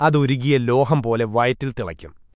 അതുരുകിയ ലോഹം പോലെ വയറ്റിൽ തിളയ്ക്കും.